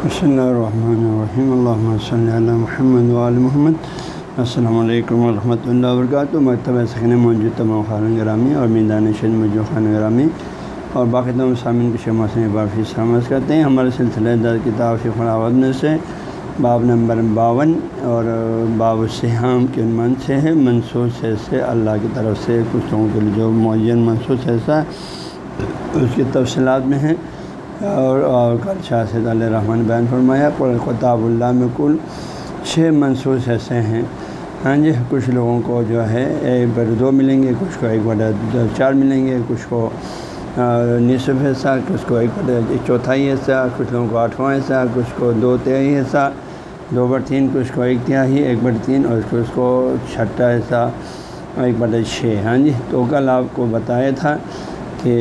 بسم اللہ الرحمن الرحیم اللہ صلی اللہ محمد وعلی محمد السلام علیکم ورحمۃ اللہ وبرکاتہ مکتبہ سخن موجود تمام خان گرامی اور میدان شد موجود خان گرامی اور باقی تمام سامعین کی شمع سے بافی سامز کرتے ہیں ہمارے سلسلے در کتاب فی آباد میں سے باب نمبر باون اور باب السحام کے عنوان سے ہے منصوص سے اللہ کی طرف سے کچھ لوگوں کے لیے جو معین منصوص ایسا اس کی تفصیلات میں ہیں اور اور کل شاہ سید علیہ رحمٰن بیان فرمایا قطاب اللہ میں کل چھ منصوص ایسے ہیں۔ ہاں جی کچھ لوگوں کو جو ہے ایک بڑے دو ملیں گے، کچھ کو ایک بڑے چار ملیں گے، کچھ کو نصف حصہ، کچھ کو ایک بڑے چوتھائی حصہ، کچھ لوگوں کو آٹھواں حصہ، کچھ کو دو تہائی حصہ، دو بڑ تین، کچھ کو ایک تہائی، ایک بڑ تین، اور کچھ کو چھٹا حصہ، ایک بڑے چھ۔ ہاں جی تو کل آپ کو بتایا تھا کہ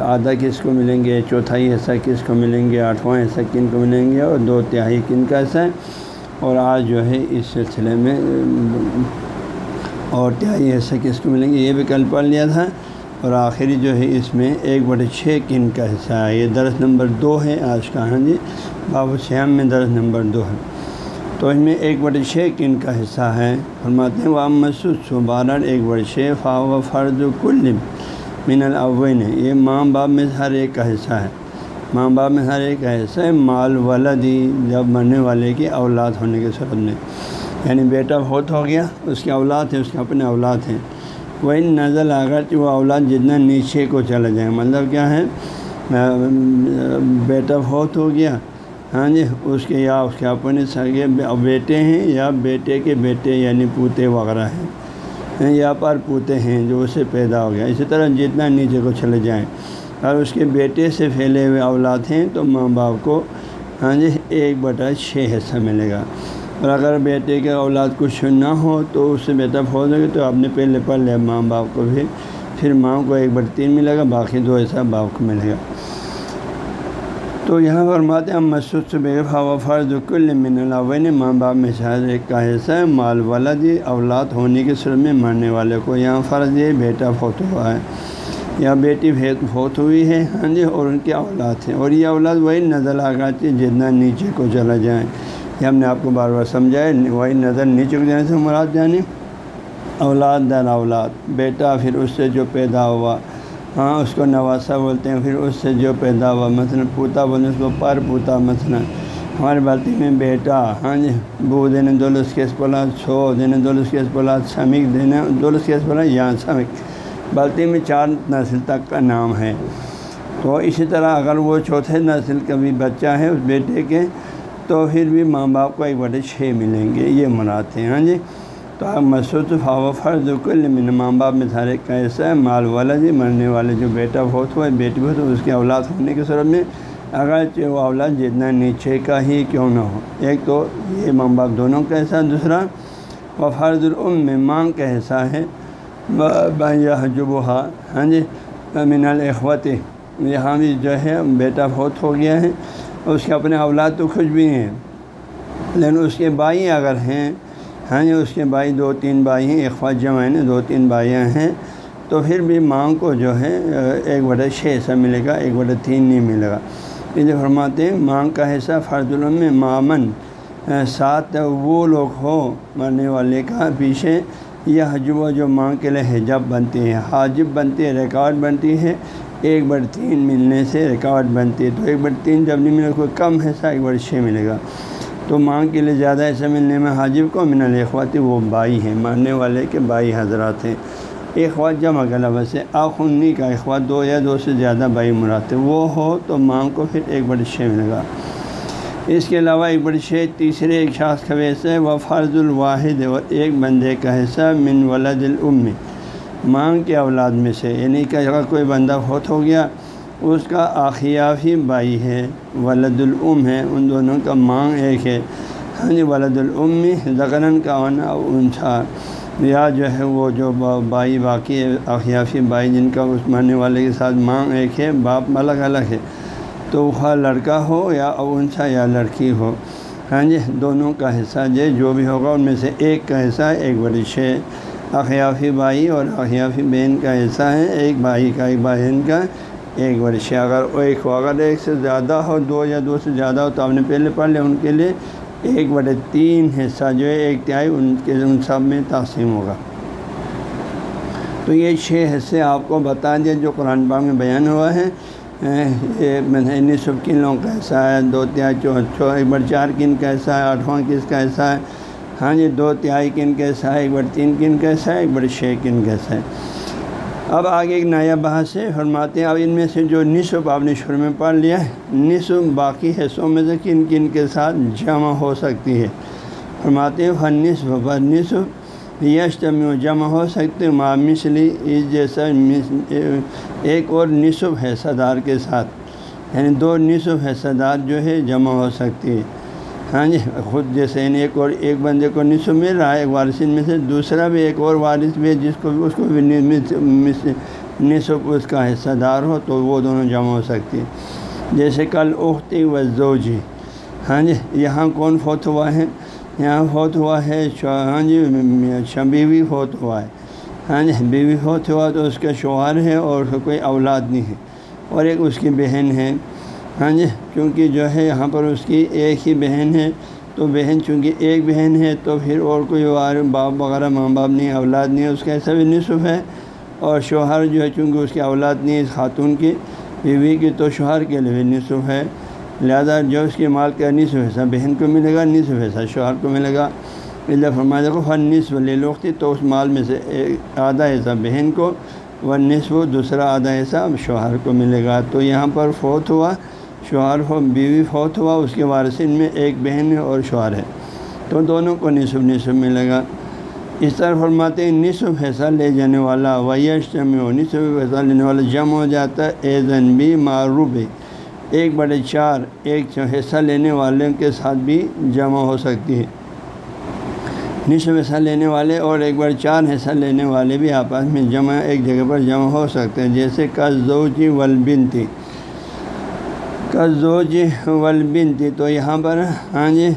آدھا کس کو ملیں گے، چوتھائی حصہ کس کو ملیں گے، آٹھواں حصہ کن کو ملیں گے اور دو تہائی کن کا حصہ ہے۔ اور آج جو ہے اس سلسلے میں، اور تہائی حصہ کس کو ملیں گے یہ بھی کل پڑھ لیا تھا۔ اور آخری جو ہے اس میں ایک بڑے چھ کن کا حصہ ہے۔ یہ درس نمبر دو ہے آج کا ہاں جی بابو سیام میں درس نمبر دو ہے۔ تو اس میں ایک بڑے چھ کن کا حصہ ہے۔ فرماتے ہیں وہ مسود سبارہ ایک بڑے چھ فا و فرض کل من الاول ہے یہ ماں باپ میں ہر ایک کا حصہ ہے۔ ماں باپ میں ہر ایک کا حصہ ہے۔ مال ولدی جب مرنے والے کی اولاد ہونے کے صورت میں۔ یعنی بیٹا بہت ہو گیا، اس کی اولاد ہے، اس کے اپنے اولاد ہیں۔ وہی نظر اگر وہ اولاد جتنا نیچے کو چلا جائے۔ مطلب کیا ہے؟ بیٹا بہت ہو گیا۔ ہاں جی اس کے یا اس کے اپنے سگے بیٹے ہیں یا بیٹے کے بیٹے یعنی پوتے وغیرہ ہیں۔ یا پر پوتے ہیں جو اسے پیدا ہو گیا اسی طرح جتنا نیچے کو چلے جائیں اور اس کے بیٹے سے پھیلے ہوئے اولاد ہیں تو ماں باپ کو ہاں جی ایک بٹا چھ حصہ ملے گا۔ اور اگر بیٹے کے اولاد کچھ نہ ہو تو اس سے بیٹا پھول گا تو آپ نے پہلے پڑھ لیا ماں باپ کو بھی، پھر ماں کو ایک بٹ تین ملے گا، باقی دو حصہ باپ کو ملے گا۔ تو یہاں فرماتے ہیں مسود سے بے و فرض کل من اللہ ماں باپ میں شاید ایک کا حصہ ہے، مال ولادی اولاد ہونے کے سر میں مرنے والے کو یہاں فرض یہ بیٹا فوت ہوا ہے۔ یا بیٹی فوت ہوئی ہے ہاں جی اور ان کی اولاد ہیں اور یہ اولاد وہی نظر آگاتی ہے جتنا نیچے کو چلا جائیں یہ ہم نے آپ کو بار بار سمجھایا، وہی نظر نیچے کو جانے سے مراد جانے اولاد در اولاد۔ بیٹا پھر اس سے جو پیدا ہوا ہاں اس کو نواسا بولتے ہیں، پھر اس سے جو پیدا ہوا، مثلاً پوتا بولتے ہیں، اس کو پر پوتا، مثلاً۔ ہمارے بلتی میں بیٹا ہاں جی بو دینے دولس کیس پولا، چھو دینے دولس کیس پولا سمک دینے دولس کیس پولا، یا سمک بلتی میں چار نسل تک کا نام ہے۔ تو اسی طرح اگر وہ چوتھے نسل کا بھی بچہ ہے، اس بیٹے کے، تو پھر بھی ماں باپ کو ایک بڑے چھ ملیں گے، یہ مناتے ہیں ہاں جی۔ تو آپ مسود فاو فرض کل من ماں باپ میں سارے کیسا ہے مال والا جی مرنے والے جو بیٹا بہت ہوا بیٹی بہت ہو اس کی اولاد ہونے کے صورت میں اگرچہ وہ اولاد جتنا نیچے کا ہی کیوں نہ ہو۔ ایک تو یہ ماں باپ دونوں کا حصہ، دوسرا وہ فرض العم میں ماں کا حصہ ہے۔ جبہ ہاں جی من الخوت یہاں بھی جو ہے، بیٹا بہت ہو گیا ہے، اس کے اپنے اولاد تو کچھ بھی ہیں، لیکن اس کے بھائی اگر ہیں ہاں جی اس کے بھائی دو تین بھائی ہیں اخوا جمع ہیں دو تین بھائیاں ہیں۔ تو پھر بھی ماں کو جو ہے، ایک بڑے چھ حصہ ملے گا، ایک بڑے تین نہیں ملے گا۔ یہ فرماتے ہیں، ماں کا حصہ فرض العلم میں معمن، ساتھ وہ لوگ ہو، مرنے والے کا پیچھے یہ حجب جو ماں کے لیے حجاب بنتی ہے حاجب بنتی ہے ریکارڈ بنتی ہے۔ ایک بڑ تین ملنے سے ریکارڈ بنتی ہے تو ایک بڑ تین جب نہیں ملے، کوئی کم حصہ، ایک بڑ چھ ملے گا۔ تو ماں کے لیے زیادہ حصہ ملنے میں حاجب کو من الخواتی وہ بائی ہیں، مرنے والے کے بائی حضرات ہیں۔ اخوات جمع کا لفظ ہے آخنی کا اخوات، دو یا دو سے زیادہ بائی مراد وہ ہو تو ماں کو پھر ایک بڑے چھ ملے گا اس کے علاوہ ایک بڑی شے، تیسرے ایک شاخ کا حصہ ہے، وہ فرض الواحد اور ایک بندے کا حصہ من ولد العم ماں کے اولاد میں سے یعنی کہ اگر کوئی بندہ بہت ہو گیا اس کا آخیافی بائی ہے، ولد العم ہے، ان دونوں کا ماں ایک ہے۔ ہاں جی ولد العم زکرن کا ہونا انسا یا جو ہے وہ جو بائی باقی ہے آخیافی بائی جن کا اس مرنے والے کے ساتھ ماں ایک ہے، باپ الگ الگ ہے۔ تو وہ لڑکا ہو یا انسا یا لڑکی ہو۔ ہاں جی دونوں کا حصہ جو جو بھی ہوگا، ان میں سے ایک کا حصہ ہے ایک بڑی چھ اخیافی بھائی اور اخیافی بہن کا حصہ ہے، ایک بھائی کا، ایک بہن کا۔ ایک ورشے اگر ایک ہو، اگر ایک سے زیادہ ہو، دو یا دو سے زیادہ ہو، تو آپ نے پہلے پڑھ لیا، ان کے لیے ایک بڑے تین حصہ جو ہے، ایک تہائی ان کے ان سب میں تقسیم ہوگا۔ تو یہ چھ حصے آپ کو بتا دیا جو قرآن پاک میں بیان ہوا ہے۔ یہ نصف کلوں کیسا ہے، دو تہائی چو ایک بار چار کن کیسا ہے، آٹھواں کس کیسا ہے۔ ہاں جی دو تہائی کن کیسا ہے، ایک بار تین کن کیسا ہے، ایک بڑے چھ کن کیسا ہے۔ اب آگے ایک نیا بحث ہے، فرماتے ہیں، اب ان میں سے جو نصف آپ نے شروع میں پڑھ لیا ہے، نصف باقی حصوں میں سے کن کن کے ساتھ جمع ہو سکتی ہے؟ فرماتے ہیں فن نصف و نصف یشتم جمع ہو سکتے ماں مثلی اس جیسا ایک اور نصف حصہ دار کے ساتھ یعنی دو نصف حصہ دار جو ہے، جمع ہو سکتی ہے۔ ہاں جی خود جیسے یعنی ایک اور ایک بندے کو نصف مل رہا ہے، ایک وارثین میں سے دوسرا بھی ایک اور وارث بھی ہے، جس کو بھی اس کو بھی نصف اس کا حصہ دار ہو، تو وہ دونوں جمع ہو سکتی جیسے کل اختی و زوجی۔ ہاں جی یہاں کون فوت ہوا ہے؟ یہاں فوت ہوا ہے ہاں جی اچھا، بیوی فوت ہوا ہے۔ ہاں جی بیوی فوت ہوا تو اس کا شوہر ہے اور کوئی اولاد نہیں ہے۔ اور ایک اس کی بہن ہے۔ ہاں جی کیونکہ جو ہے یہاں پر اس کی ایک ہی بہن ہے۔ تو بہن چونکہ ایک بہن ہے، تو پھر اور کوئی باپ وغیرہ ماں باپ نہیں، اولاد نہیں، اس کا ایسا بھی نصف ہے۔ اور شوہر جو ہے، چونکہ اس کی اولاد نہیں ہے خاتون کی، بیوی کی، تو شوہر کے لیے بھی نصف ہے۔ لہذا جو اس کے مال کا نصف حصہ بہن کو ملے گا، نصف حصہ شوہر کو ملے گا۔ اللہ فرمایا کو ہر نصف لے لوگتی تو اس مال میں سے ایک آدھا حصہ بہن کو، وہ نصف، دوسرا آدھا حصہ شوہر کو ملے گا۔ تو یہاں پر فوت ہوا۔ شوہر ہو، بیوی فوت ہوا، اس کے وارثین میں ایک بہن ہے اور شوہر ہے۔ تو دونوں کو نصف نصف ملے گا اس طرح فرماتے ہیں، نصف حصہ لے جانے والا ویش جمع ہو، نصف حصہ لینے والا جمع ہو جاتا ہے۔ اے زن بھی معروب ایک بڑے چار، ایک حصہ لینے والے کے ساتھ بھی جمع ہو سکتی ہے۔ نصف حصہ لینے والے اور ایک بار چار حصہ لینے والے بھی آپس میں جمع، ایک جگہ پر جمع ہو سکتے ہیں۔ جیسے کزوجی ولبن تھی کا زوج ولبن تھی تو یہاں پر ہاں جی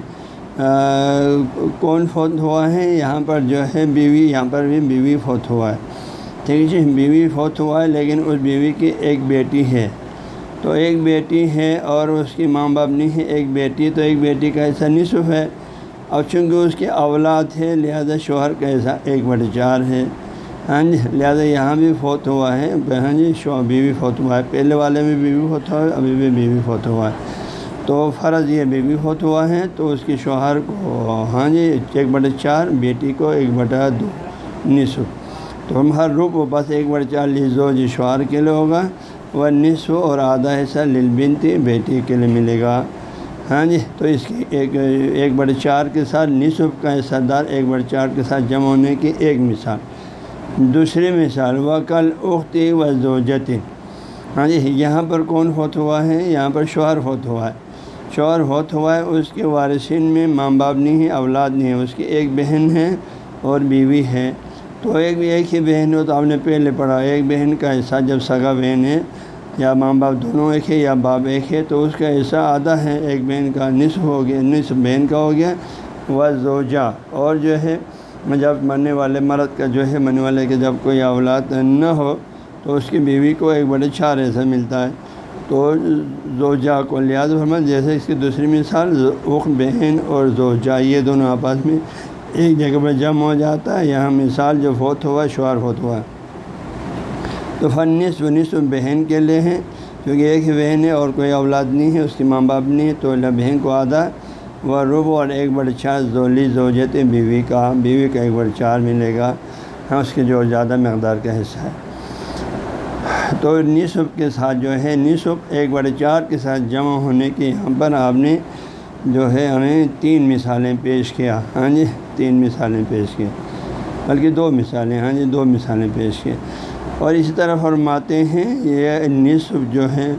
کون فوت ہوا ہے؟ یہاں پر جو ہے بیوی، یہاں پر بھی بیوی فوت ہوا ہے۔ ٹھیک ہے جی بیوی فوت ہوا ہے، لیکن اس بیوی کی ایک بیٹی ہے۔ تو ایک بیٹی ہے اور اس کی ماں باپ نہیں ہے، ایک بیٹی۔ تو ایک بیٹی کا ایسا نصف ہے اور چونکہ اس کی اولاد ہے، لہذا شوہر کا ایسا ایک بڑے چار ہے۔ ہاں جی لہٰذا یہاں بھی فوت ہوا ہے۔ ہاں جی شو بیوی فوت ہوا ہے۔ پہلے والے میں بیوی فوت ہوا ہے، ابھی بھی بیوی فوت ہوا ہے۔ تو فرض یہ بیوی فوت ہوا ہے، تو اس کی شوہر کو ہاں جی ایک بٹے چار، بیٹی کو ایک بٹا دو، نصف۔ تو ہم ہر روپ بس ایک بٹے چار لیزو جی شوہر کے لیے ہوگا، وہ نصف اور آدھا حصہ لل بنتی بیٹی کے لیے ملے گا۔ ہاں جی تو اس کی ایک ایک بڑے چار کے ساتھ نصف کا حصہ دار، ایک بڑے چار کے ساتھ جمع ہونے کی ایک مثال۔ دوسری مثال وکل اختی و زوجتی ہاں جی یہاں پر کون فوت ہوا ہے؟ یہاں پر شوہر فوت ہوا ہے۔ شوہر فوت ہوا ہے، اس کے وارثین میں ماں باپ نہیں ہے، اولاد نہیں ہے۔ اس کی ایک بہن ہے اور بیوی ہے۔ تو ایک ایک ہی بہن ہو، تو آپ نے پہلے پڑھا، ایک بہن کا حصہ جب سگا بہن ہے، یا ماں باپ دونوں ایک ہے، یا باپ ایک ہے، تو اس کا حصہ آدھا ہے، ایک بہن کا نصف ہو گیا، نصف بہن کا ہو گیا۔ وہ زوجہ اور جو ہے جب مرنے والے مرد کا جو ہے مرنے والے کے جب کوئی اولاد نہ ہو تو اس کی بیوی کو ایک بڑے چار ایسا ملتا ہے۔ تو زوجا کو لحاظ فرمت جیسے اس کی دوسری مثال اخ بہن اور زوجا یہ دونوں آپس میں ایک جگہ پر جمع ہو جاتا ہے۔ یہاں مثال جو فوت ہوا شعر فوت ہوا۔ تو فن نصف نصف بہن کے لیے ہیں، کیونکہ ایک ہی بہن ہے اور کوئی اولاد نہیں ہے، اس کی ماں باپ نہیں ہے، تو اللہ بہن کو آدھا وہ رب اور ایک بڑے چار زولی زوجت بیوی کا بیوی کا ایک بڑے چار ملے گا۔ ہاں اس کے جو زیادہ مقدار کا حصہ ہے۔ تو نصف کے ساتھ جو ہے، نصف ایک بڑے چار کے ساتھ جمع ہونے کے یہاں پر آپ نے جو ہے ہمیں تین مثالیں پیش کیا۔ ہاں جی تین مثالیں پیش کی بلکہ دو مثالیں ہاں جی دو مثالیں پیش کی اور اسی طرح فرماتے ہیں، یہ نصف جو ہے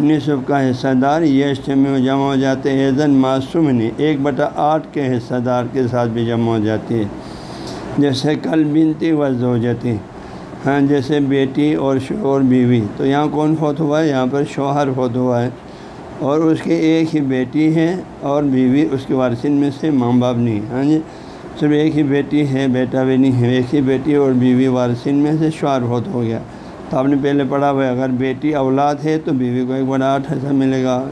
نصف کا حصہ دار یہ اجتماع جمع ہو جاتے ہیں۔ ایزن معصوم نے ایک بٹا آٹھ کے حصہ دار کے ساتھ بھی جمع ہو جاتی ہے جیسے کل بنتی و زوجتی ہاں جیسے بیٹی اور شوہر بیوی۔ تو یہاں کون فوت ہوا ہے؟ یہاں پر شوہر فوت ہوا ہے۔ اور اس کی ایک ہی بیٹی ہے اور بیوی اس کے وارثین میں سے ماں باپ نہیں ہاں جی؟ صرف ایک ہی بیٹی ہے، بیٹا بھی نہیں ہے۔ ایک ہی بیٹی اور بیوی وارثین میں سے شوہر فوت ہو گیا۔ تو آپ نے پہلے پڑھا ہوا اگر بیٹی اولاد ہے تو بیوی کو ایک بڑا آٹھ حصہ ملے گا۔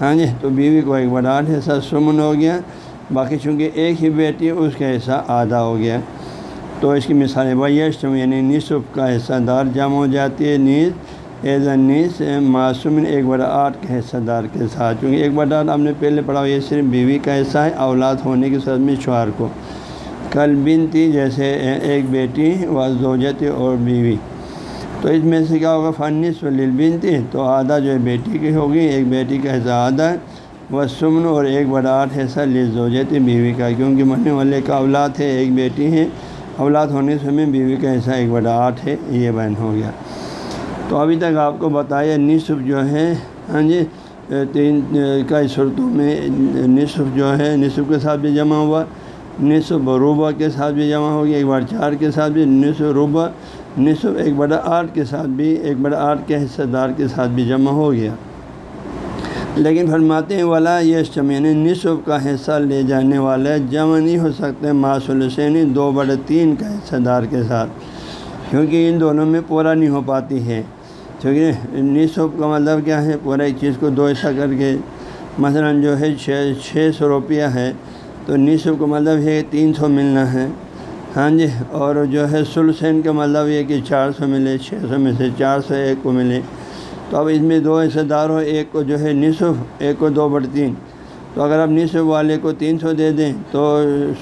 ہاں جی تو بیوی کو ایک بڑا آٹھ حصہ سمن ہو گیا۔ باقی چونکہ ایک ہی بیٹی ہے اس کا حصہ آدھا ہو گیا۔ تو اس کی مثال ویشم یعنی نصف کا حصہ دار جمع ہو جاتی ہے، نیز، ایز اے نیز، معصوم، ایک بڑا آٹھ کے حصہ دار کے ساتھ۔ چونکہ ایک بڑا آٹھ آپ نے پہلے پڑھا یہ صرف بیوی کا حصہ ہے، اولاد ہونے کی صورت میں شوہر کو۔ کل بنتی جیسے ایک بیٹی و زوجت اور بیوی۔ تو اس میں سے کیا ہوگا؟ فنس و بنتی تو آدھا جو ہے بیٹی کی ہوگی، ایک بیٹی کا حصہ آدھا ہے، وہ سمن اور ایک بڑا آٹھ حصہ زوجت بیوی کا، کیونکہ مرنے والے کا اولاد ہے، ایک بیٹی ہے، اولاد ہونے سے میں بیوی کا حصہ ایک بڑا آٹھ ہے، یہ بین ہو گیا۔ تو ابھی تک آپ کو بتایا، نصف جو ہے ہاں جی تین کئی صورتوں میں نصف جو ہے، نصف کے ساتھ بھی جمع ہوا، نصف روبہ کے ساتھ بھی جمع ہو گیا، ایک بار چار کے ساتھ بھی، نصف روبہ نصف ایک بڑا آٹھ کے ساتھ بھی، ایک بڑا آٹھ کے حصہ دار کے ساتھ بھی جمع ہو گیا۔ لیکن فرماتے ہیں والا یہ چمین یعنی نصف کا حصہ لے جانے والا جمع نہیں ہو سکتے ماسول حسین دو بڑے تین کا حصہ دار کے ساتھ۔ کیونکہ ان دونوں میں پورا نہیں ہو پاتی ہے۔ کیونکہ نصف کا مطلب کیا ہے؟ پورا ایک چیز کو دو حصہ کر کے، مثلا جو ہے، چھ چھ سو روپیہ ہے، تو نصف کا مطلب ہے تین سو ملنا ہے۔ ہاں جی اور جو ہے سلسین کا مطلب یہ کہ چار سو ملے، چھ سو میں سے چار سو ایک کو ملے۔ تو اب اس میں دو حصے دار ہو ایک کو جو ہے نصف، ایک کو دو بڑے تین۔ تو اگر آپ نصف والے کو تین سو دے دیں، تو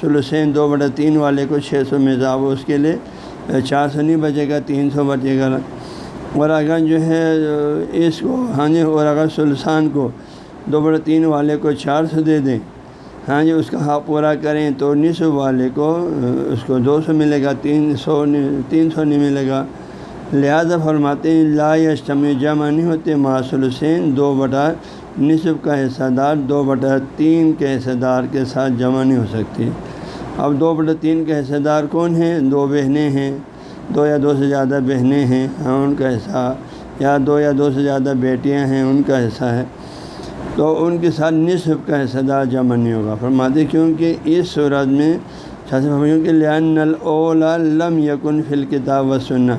سلسین دو بڑے تین والے کو چھ سو میں اب اس کے لیے۔ چار سو نہیں بچے گا، تین سو بچے گا۔ اور اگر جو ہے اس کو ہاں جی اور اگر سلسان کو دو بڑے تین والے کو چار سو دے دیں ہاں جی اس کا ہاں پورا کریں تو نصف والے کو، اس کو دو سو ملے گا، تین سو تین سو نہیں ملے گا۔ لہٰذا فرماتے ہیں، لا یشتم جمع نہیں ہوتے معصول حسین، دو بٹا نصف کا حصہ دار، دو بٹا تین کے حصہ دار کے ساتھ جمع نہیں ہو سکتی۔ اب دو بٹا تین کے حصہ دار کون ہیں؟ دو بہنیں ہیں، دو یا دو سے زیادہ بہنیں ہیں ہاں ان کا حصہ، یا دو یا دو سے زیادہ بیٹیاں ہیں، ان کا حصہ ہے۔ تو ان کے ساتھ نصف کا حصہ دار جمع نہیں ہوگا۔ فرماتے کیونکہ اس صورت میں کہ لان نل لم یقن فل کتاب و سننا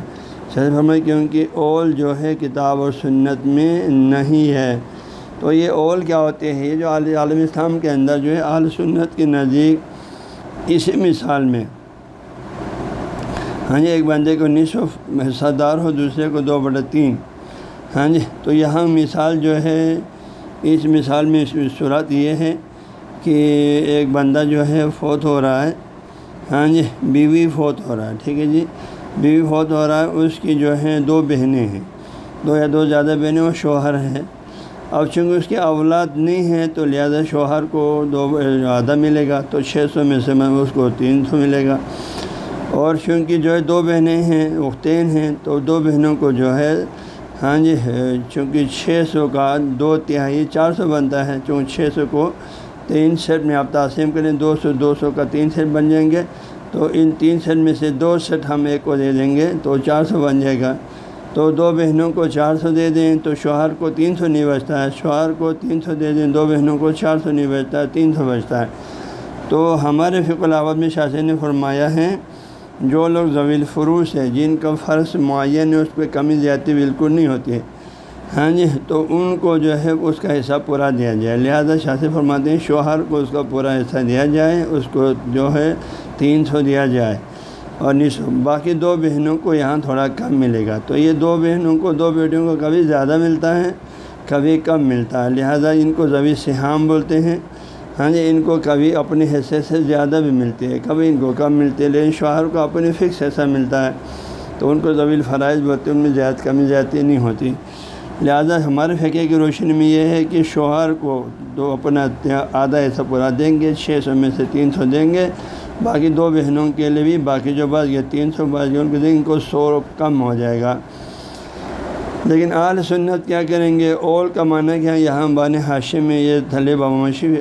شاید فرمائے کیونکہ اول جو ہے کتاب اور سنت میں نہیں ہے۔ تو یہ اول کیا ہوتے ہیں؟ یہ جو عالم اسلام کے اندر جو ہے عال سنت کے نزدیک اسی مثال میں۔ ہاں جی ایک بندے کو نصف حصہ دار ہو، دوسرے کو دو بڑے تین۔ ہاں جی تو یہاں مثال جو ہے اس مثال میں صورت یہ ہے کہ ایک بندہ جو ہے فوت ہو رہا ہے۔ ہاں جی بیوی فوت ہو رہا ہے، ٹھیک ہے جی۔ بیوی فوت ہو رہا ہے، اس کی جو ہے دو بہنیں ہیں۔ دو یا دو زیادہ بہنیں وہ شوہر ہیں۔ اب چونکہ اس کی اولاد نہیں ہے تو لہٰذا شوہر کو دو آدھا ملے گا، تو چھ سو میں سے میں اس کو تین سو ملے گا۔ اور چونکہ جو ہے دو بہنیں ہیں، اختین ہیں، تو دو بہنوں کو جو ہے ہاں جی چونکہ چھ سو کا دو تہائی چار سو بنتا ہے، چونکہ چھ سو کو تین سیٹ میں آپ تقسیم کریں، دو سو دو سو کا تین سیٹ بن جائیں گے۔ تو ان تین سیٹ میں سے دو سیٹ ہم ایک کو دے دیں گے، تو چار سو بن جائے گا۔ تو دو بہنوں کو چار سو دے دیں، تو شوہر کو تین سو نہیں بچتا ہے۔ شوہر کو تین سو دے دیں، دو بہنوں کو چار سو نہیں بچتا ہے، تین سو بچتا ہے۔ تو ہمارے فکر الآباد میں شاثر نے فرمایا ہے جو لوگ زویل فروش ہے جن کا فرض معین ہے، اس پہ کمی زیادتی بالکل نہیں ہوتی ہے۔ ہاں جی تو ان کو جو ہے، اس کا حصہ پورا دیا جائے۔ لہٰذا شاث فرماتے ہیں، شوہر کو اس کا پورا حصہ دیا جائے، اس کو جو ہے تین سو دیا جائے۔ اور نصف۔ باقی دو بہنوں کو یہاں تھوڑا کم ملے گا۔ تو یہ دو بہنوں کو، دو بیٹیوں کو کبھی زیادہ ملتا ہے، کبھی کم ملتا ہے۔ لہٰذا ان کو زبی سہام بولتے ہیں۔ ہاں جی ان کو کبھی اپنے حصے سے زیادہ بھی ملتی ہے۔ کبھی ان کو کم ملتی ہے، لیکن شوہر کو اپنے فکس حصہ ملتا ہے۔ تو ان کو زویل فرائض بولتے ہیں، ان میں زیادہ کمی زیادتی نہیں ہوتی۔ لہٰذا ہمارے فقے کی روشنی میں یہ ہے کہ شوہر کو دو اپنا آدھا ایسا پورا دیں گے، چھ سو میں سے تین سو دیں گے۔ باقی دو بہنوں کے لیے بھی، باقی جو بات یہ تین سو بعض ان کے دیں گے، ان کو سو کم ہو جائے گا۔ لیکن اعلی سنت کیا کریں گے؟ اول کا معنی کیا یہاں بان حاشے میں یہ تھلے باباشی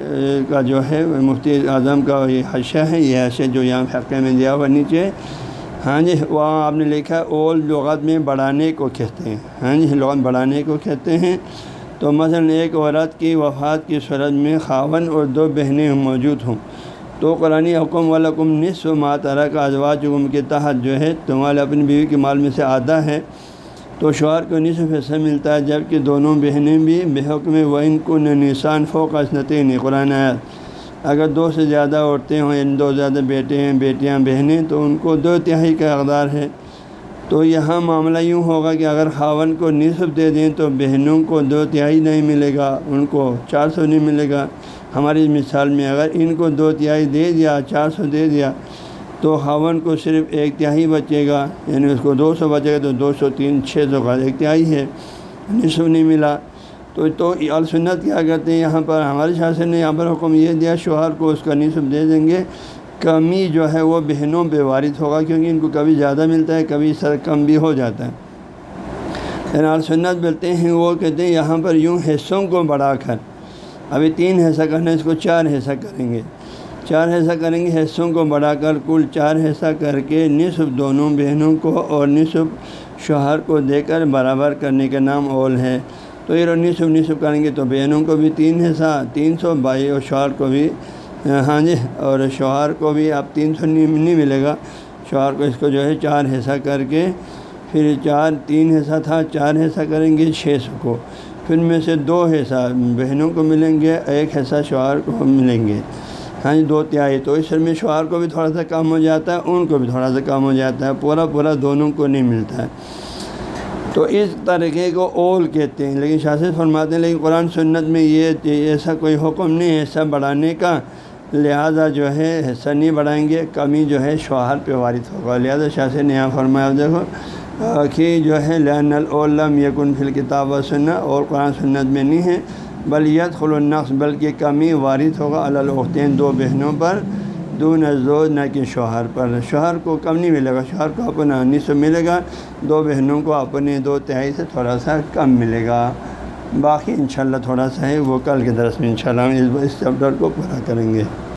کا جو ہے مفتی اعظم کا یہ حشہ ہے، یہ حشہ جو یہاں فقے میں دیا ہوا نیچے۔ ہاں جی وہاں آپ نے لکھا اول لغت میں بڑھانے کو کہتے ہیں۔ ہاں جی لغت بڑھانے کو کہتے ہیں۔ تو مثلاً ایک عورت کی وفات کی صورت میں خاون اور دو بہنیں موجود ہوں۔ تو قرآن حکم والم نصف و ماتارہ کا ازوا چکم کے تحت جو ہے، تمہارے اپنی بیوی کے مال میں سے آدھا ہے۔ تو شوہر کو نصف حصہ ملتا ہے جبکہ دونوں بہنیں بھی بے حکم و ان کو نسان فوق اسنتیں نہیں قرآن آیات اگر دو سے زیادہ عورتیں ہوں یعنی دو زیادہ بیٹے ہیں، بیٹیاں، بہنیں، تو ان کو دو تہائی کا اقدار ہے۔ تو یہاں معاملہ یوں ہوگا کہ اگر خاون کو نصف دے دیں، تو بہنوں کو دو تہائی نہیں ملے گا، ان کو چار سو نہیں ملے گا۔ ہماری مثال میں اگر ان کو دو تہائی دے دیا، چار سو دے دیا تو خاون کو صرف ایک تہائی بچے گا یعنی اس کو دو سو بچے گا، تو دو سو تین، چھ سو کا ایک تہائی ہے۔ یعنی نصف نہیں ملا۔ تو تو السنت کیا کرتے ہیں؟ یہاں پر ہمارے شاثر نے یہاں پر حکم یہ دیا، شوہر کو اس کا نصف دے دیں گے۔ کمی جو ہے وہ بہنوں پہ وارث ہوگا، کیونکہ ان کو کبھی زیادہ ملتا ہے، کبھی سر کم بھی ہو جاتا ہے۔ یعنی سنت ملتے ہیں، وہ کہتے ہیں، یہاں پر یوں حصوں کو بڑھا کر۔ ابھی تین حصہ کرنا اس کو چار حصہ کریں گے۔ چار حصہ کریں گے، حصوں کو بڑھا کر کل چار حصہ کر کے نصف دونوں بہنوں کو اور نصف شوہر کو دے کر برابر کرنے کا نام اول ہے تو یہ نصف نصف کریں گے تو بہنوں کو بھی تین حصہ، تین سو بائی اور شوہر کو بھی ہاں جی اور شوہر کو بھی اب تین سو نہیں ملے گا۔ شوہر کو اس کو جو ہے چار حصہ کر کے پھر چار، تین حصہ تھا، چار حصہ کریں گے چھ سو کو۔ پھر میں سے دو حصہ بہنوں کو ملیں گے، ایک حصہ شوہر کو ملیں گے۔ ہاں جی دو تہائی تو اس میں شوہر کو بھی تھوڑا سا کم ہو جاتا ہے، ان کو بھی تھوڑا سا کم ہو جاتا ہے۔ پورا پورا دونوں کو نہیں ملتا ہے۔ تو اس طریقے کو اول کہتے ہیں۔ لیکن شاست فرماتے ہیں، لیکن قرآن سنت میں یہ ایسا کوئی حکم نہیں ہے، حصہ بڑھانے کا۔ لہٰذا جو ہے، حصہ نہیں بڑھائیں گے، کمی جو ہے شوہر پہ وارث ہوگا۔ لہٰذا شاست نے یہاں فرمایا، دیکھو کہ جو ہے لین العلم یقن فل کتاب و سننا اور قرآن سنت میں نہیں ہے۔ بلیت خل النقص بلکہ کمی وارث ہوگا الختین دو بہنوں پر، دو نزو نہ کہ شوہر پر۔ شوہر کو کم نہیں ملے گا، شوہر کو اپنا نصف ملے گا، دو بہنوں کو اپنے دو تہائی سے تھوڑا سا کم ملے گا۔ باقی انشاءاللہ تھوڑا سا ہے وہ کل کے درس میں انشاءاللہ ہم اس چیپٹر کو پورا کریں گے۔